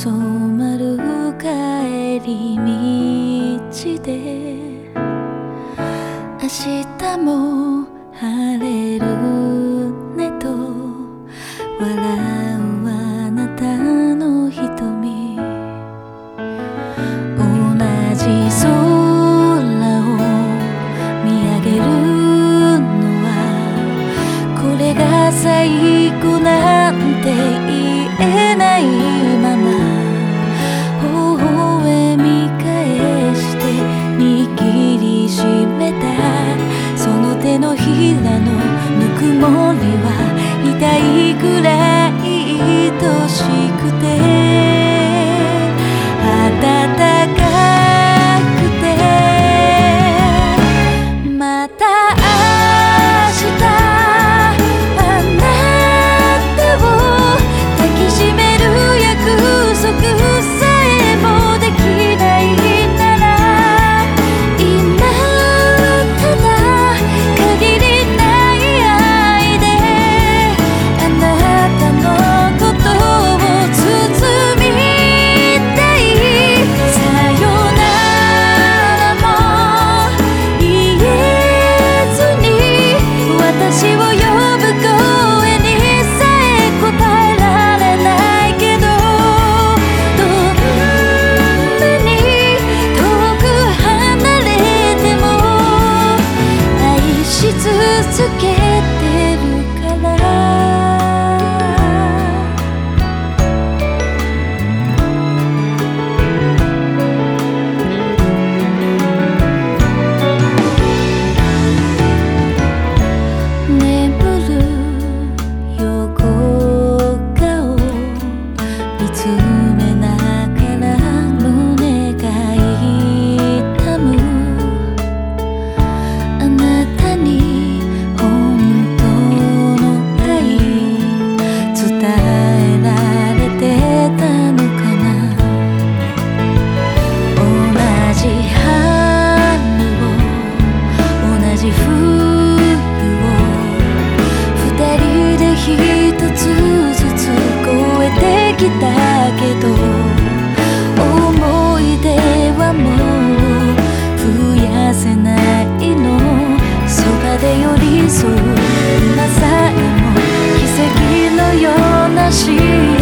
染まる帰り道で明日も晴れる。は痛いくらい愛しいたけど思い出はもう増やせないの。そばで寄り添う。今さえも奇跡のような幸せ。